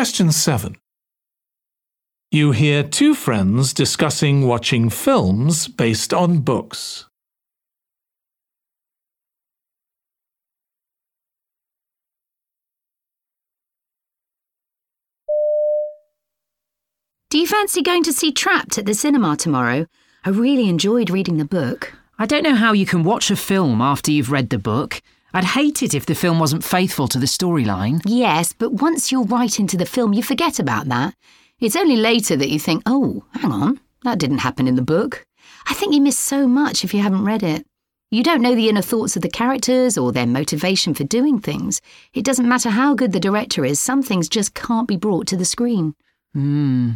Question 7. You hear two friends discussing watching films based on books. Do you fancy going to see Trapped at the cinema tomorrow? I really enjoyed reading the book. I don't know how you can watch a film after you've read the book. I'd hate it if the film wasn't faithful to the storyline. Yes, but once you're right into the film, you forget about that. It's only later that you think, oh, hang on, that didn't happen in the book. I think you miss so much if you haven't read it. You don't know the inner thoughts of the characters or their motivation for doing things. It doesn't matter how good the director is, some things just can't be brought to the screen. Hmm.